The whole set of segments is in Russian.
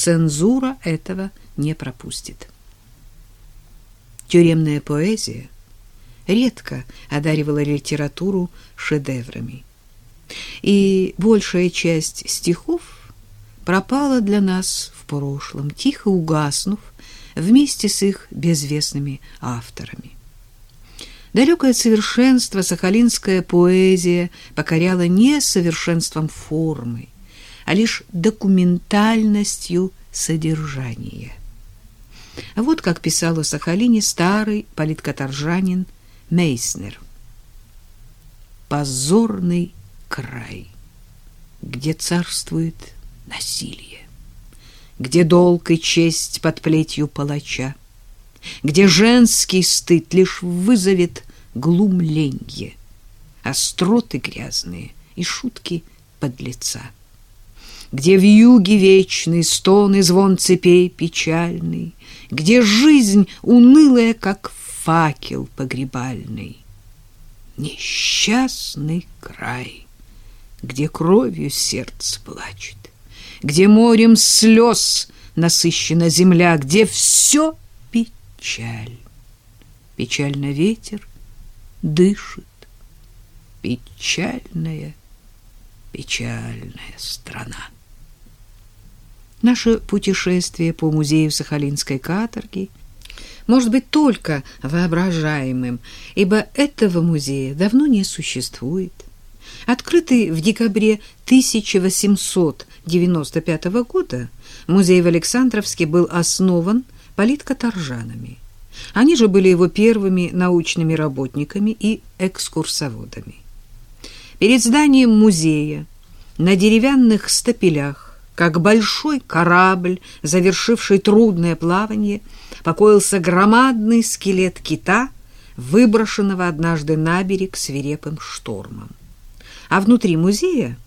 цензура этого не пропустит. Тюремная поэзия редко одаривала литературу шедеврами. И большая часть стихов пропала для нас в прошлом, тихо угаснув вместе с их безвестными авторами. Далекое от совершенства сахалинская поэзия покоряла не совершенством формы, а лишь документальностью содержания. А вот как писал о Сахалине старый политкоторжанин Мейснер. «Позорный край, где царствует насилие, где долг и честь под плетью палача, где женский стыд лишь вызовет глумленье, остроты грязные и шутки подлеца, где в юге вечный стон и звон цепей печальный, где жизнь унылая, как факел погребальный. Несчастный край, где кровью сердце плачет, где морем слез насыщена земля, где все печаль. Печально ветер дышит, печальная, печальная страна. Наше путешествие по музею Сахалинской каторги может быть только воображаемым, ибо этого музея давно не существует. Открытый в декабре 1895 года музей в Александровске был основан политкоторжанами. Они же были его первыми научными работниками и экскурсоводами. Перед зданием музея на деревянных стапелях, как большой корабль, завершивший трудное плавание, покоился громадный скелет кита, выброшенного однажды на берег свирепым штормом. А внутри музея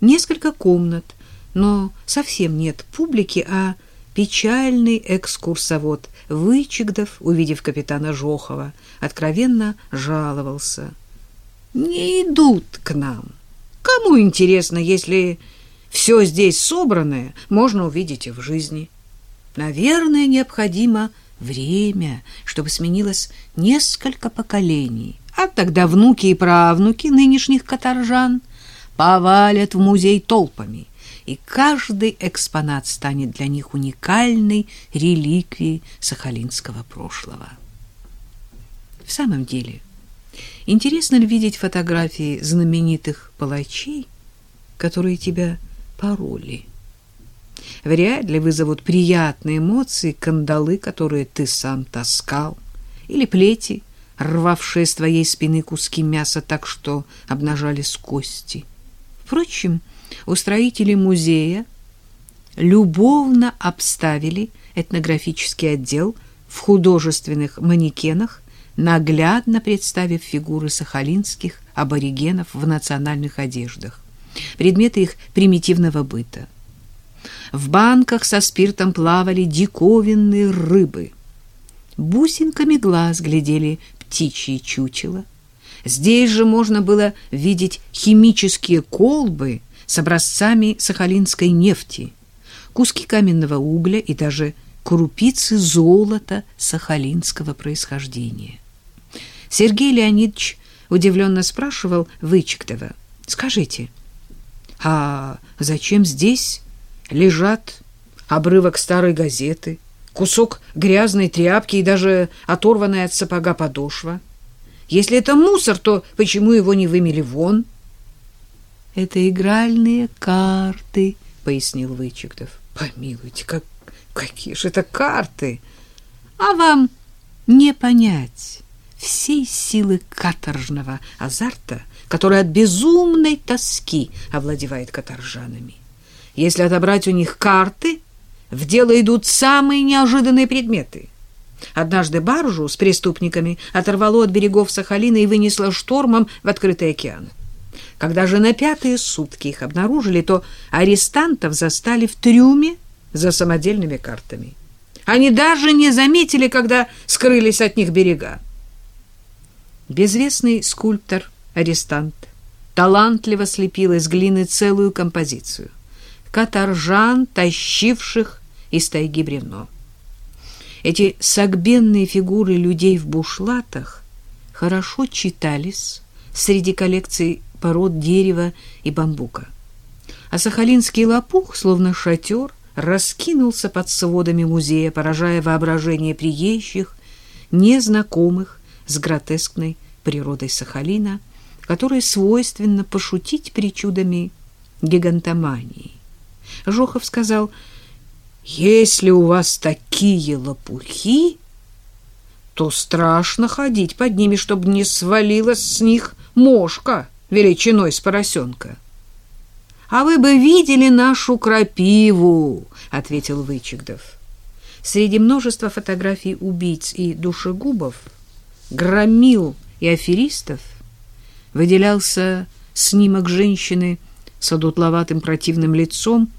несколько комнат, но совсем нет публики, а печальный экскурсовод Вычегдов, увидев капитана Жохова, откровенно жаловался. «Не идут к нам. Кому интересно, если все здесь собранное можно увидеть и в жизни? Наверное, необходимо время, чтобы сменилось несколько поколений, а тогда внуки и правнуки нынешних каторжан повалят в музей толпами» и каждый экспонат станет для них уникальной реликвией сахалинского прошлого. В самом деле, интересно ли видеть фотографии знаменитых палачей, которые тебя пороли? Вряд ли вызовут приятные эмоции кандалы, которые ты сам таскал, или плети, рвавшие с твоей спины куски мяса так, что обнажались кости. Впрочем, устроители музея любовно обставили этнографический отдел в художественных манекенах, наглядно представив фигуры сахалинских аборигенов в национальных одеждах, предметы их примитивного быта. В банках со спиртом плавали диковинные рыбы. Бусинками глаз глядели птичьи чучела. Здесь же можно было видеть химические колбы с образцами сахалинской нефти, куски каменного угля и даже крупицы золота сахалинского происхождения. Сергей Леонидович удивленно спрашивал Вычектова, «Скажите, а зачем здесь лежат обрывок старой газеты, кусок грязной тряпки и даже оторванная от сапога подошва? Если это мусор, то почему его не вымели вон?» Это игральные карты, пояснил Вычегдов. Помилуйте, как какие же это карты? А вам не понять всей силы каторжного азарта, который от безумной тоски овладевает каторжанами. Если отобрать у них карты, в дело идут самые неожиданные предметы. Однажды баржу с преступниками оторвало от берегов Сахалина и вынесло штормом в открытый океан. Когда же на пятые сутки их обнаружили, то арестантов застали в трюме за самодельными картами. Они даже не заметили, когда скрылись от них берега. Безвестный скульптор-арестант талантливо слепил из глины целую композицию. Каторжан, тащивших из тайги бревно. Эти согбенные фигуры людей в бушлатах хорошо читались среди коллекций пород дерева и бамбука. А сахалинский лопух, словно шатер, раскинулся под сводами музея, поражая воображение приезжих, незнакомых с гротескной природой Сахалина, которой свойственно пошутить причудами гигантомании. Жохов сказал, «Если у вас такие лопухи, то страшно ходить под ними, чтобы не свалилась с них мошка величиной с поросенка». «А вы бы видели нашу крапиву!» — ответил Вычегдов. Среди множества фотографий убийц и душегубов, громил и аферистов выделялся снимок женщины с одутловатым противным лицом,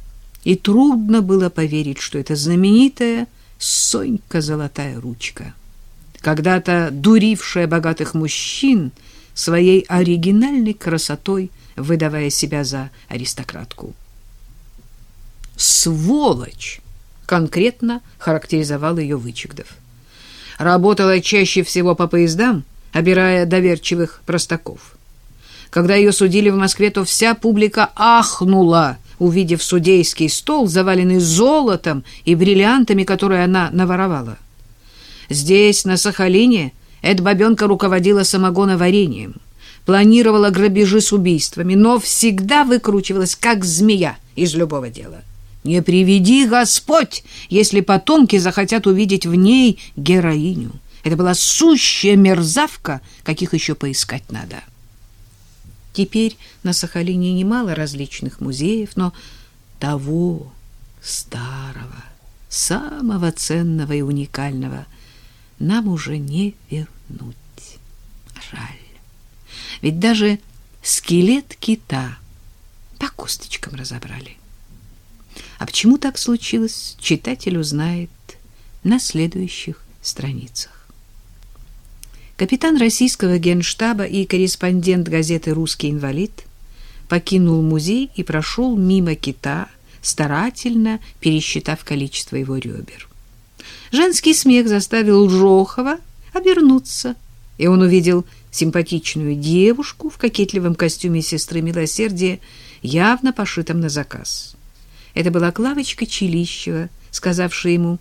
и трудно было поверить, что это знаменитая Сонька Золотая Ручка, когда-то дурившая богатых мужчин своей оригинальной красотой, выдавая себя за аристократку. «Сволочь!» — конкретно характеризовал ее Вычегдов. Работала чаще всего по поездам, обирая доверчивых простаков. Когда ее судили в Москве, то вся публика ахнула, увидев судейский стол, заваленный золотом и бриллиантами, которые она наворовала. Здесь, на Сахалине, эта бабенка руководила самогоноварением, планировала грабежи с убийствами, но всегда выкручивалась, как змея из любого дела. Не приведи Господь, если потомки захотят увидеть в ней героиню. Это была сущая мерзавка, каких еще поискать надо. Теперь на Сахалине немало различных музеев, но того старого, самого ценного и уникального нам уже не вернуть. Жаль. Ведь даже скелет кита по косточкам разобрали. А почему так случилось, читатель узнает на следующих страницах. Капитан российского генштаба и корреспондент газеты «Русский инвалид» покинул музей и прошел мимо кита, старательно пересчитав количество его ребер. Женский смех заставил Жохова обернуться, и он увидел симпатичную девушку в кокетливом костюме сестры милосердия, явно пошитом на заказ. Это была Клавочка Челищева, сказавшая ему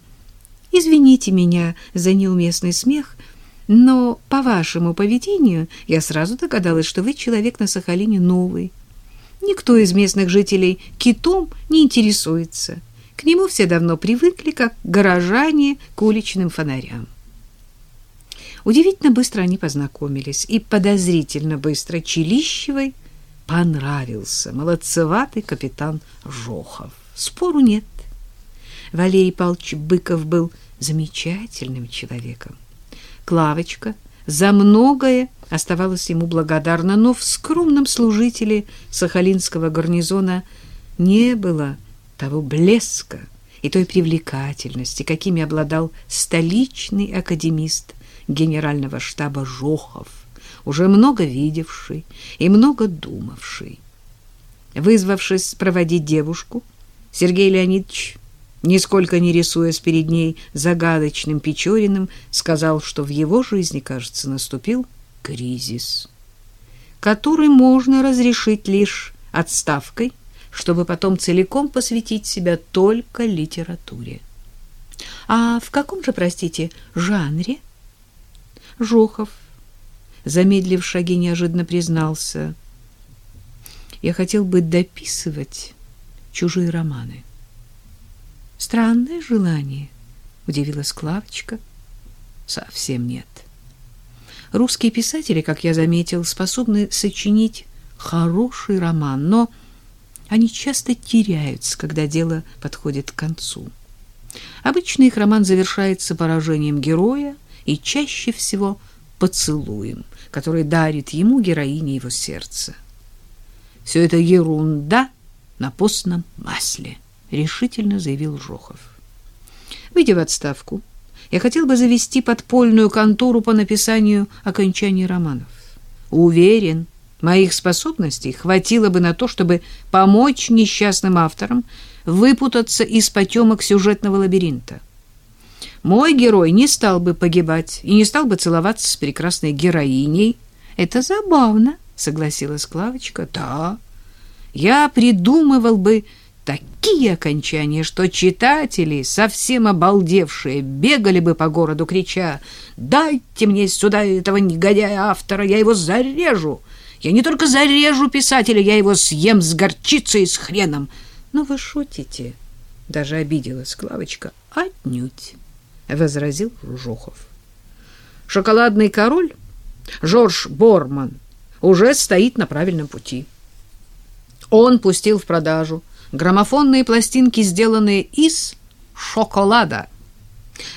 «Извините меня за неуместный смех, но по вашему поведению я сразу догадалась, что вы человек на Сахалине новый. Никто из местных жителей китом не интересуется. К нему все давно привыкли, как горожане к уличным фонарям. Удивительно быстро они познакомились, и подозрительно быстро Челищевой понравился молодцеватый капитан Жохов. Спору нет. Валерий Павлович Быков был замечательным человеком. Клавочка за многое оставалась ему благодарна, но в скромном служителе Сахалинского гарнизона не было того блеска и той привлекательности, какими обладал столичный академист генерального штаба Жохов, уже много видевший и много думавший. Вызвавшись проводить девушку, Сергей Леонидович нисколько не рисуясь перед ней загадочным Печориным, сказал, что в его жизни, кажется, наступил кризис, который можно разрешить лишь отставкой, чтобы потом целиком посвятить себя только литературе. А в каком же, простите, жанре? Жохов, замедлив шаги, неожиданно признался. Я хотел бы дописывать чужие романы. Странное желание, удивилась Клавочка. Совсем нет. Русские писатели, как я заметил, способны сочинить хороший роман, но они часто теряются, когда дело подходит к концу. Обычно их роман завершается поражением героя и чаще всего поцелуем, который дарит ему героине его сердца. Все это ерунда на постном масле. — решительно заявил Жохов. «Выйдя в отставку, я хотел бы завести подпольную контору по написанию окончаний романов. Уверен, Моих способностей хватило бы на то, чтобы помочь несчастным авторам выпутаться из потемок сюжетного лабиринта. Мой герой не стал бы погибать и не стал бы целоваться с прекрасной героиней. Это забавно, согласилась Клавочка. Да, я придумывал бы такие окончания, что читатели, совсем обалдевшие, бегали бы по городу, крича «Дайте мне сюда этого негодяя-автора, я его зарежу!» Я не только зарежу писателя, я его съем с горчицей и с хреном. Но вы шутите. Даже обиделась Клавочка. Отнюдь, возразил Жухов. Шоколадный король Жорж Борман уже стоит на правильном пути. Он пустил в продажу граммофонные пластинки, сделанные из шоколада.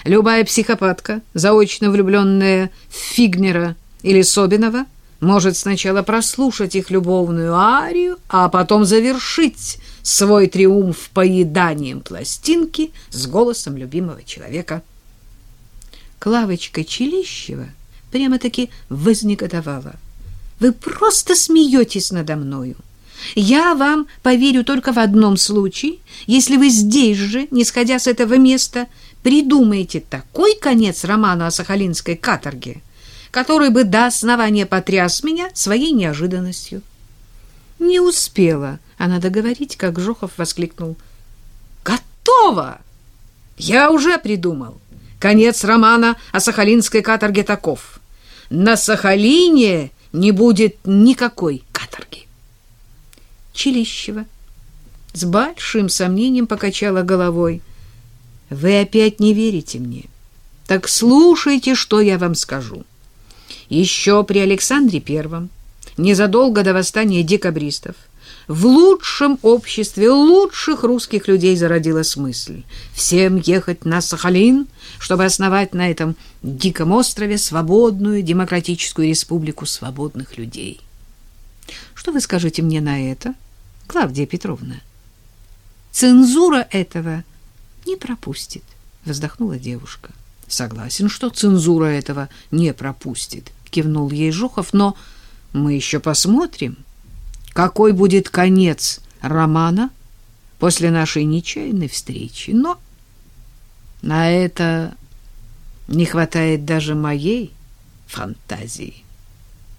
Любая психопатка, заочно влюбленная в Фигнера или Собинова, может сначала прослушать их любовную арию, а потом завершить свой триумф поеданием пластинки с голосом любимого человека. Клавочка Челищева прямо-таки вознегодовала. «Вы просто смеетесь надо мною. Я вам поверю только в одном случае, если вы здесь же, не сходя с этого места, придумаете такой конец романа о сахалинской каторге» который бы до основания потряс меня своей неожиданностью. Не успела она договорить, как Жохов воскликнул. «Готово! Я уже придумал. Конец романа о сахалинской каторге таков. На Сахалине не будет никакой каторги». Чилищева с большим сомнением покачала головой. «Вы опять не верите мне. Так слушайте, что я вам скажу». Еще при Александре Первом, незадолго до восстания декабристов, в лучшем обществе лучших русских людей зародилась мысль всем ехать на Сахалин, чтобы основать на этом диком острове свободную демократическую республику свободных людей. Что вы скажете мне на это, Клавдия Петровна? Цензура этого не пропустит, вздохнула девушка. Согласен, что цензура этого не пропустит кивнул ей Жухов, но мы еще посмотрим, какой будет конец романа после нашей нечаянной встречи. Но на это не хватает даже моей фантазии.